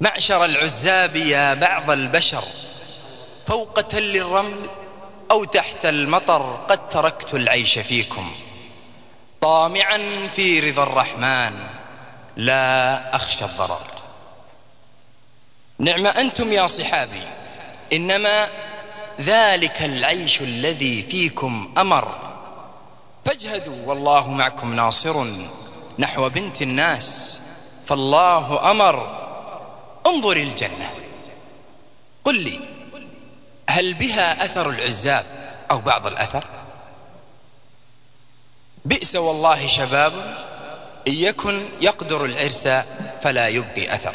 معشر العزاب يا بعض البشر. فوق تل الرمل أو تحت المطر قد تركت العيش فيكم. طامعا في رضا الرحمن لا أخشى الضرر. نعم أنتم يا صحابي إنما ذلك العيش الذي فيكم أمر. فاجهدوا والله معكم ناصر نحو بنت الناس فالله أمر. انظر الجنة. قل لي هل بها أثر العزاب أو بعض الأثر؟ بئس والله شباب إن يكن يقدر العرس فلا يبقي أثر.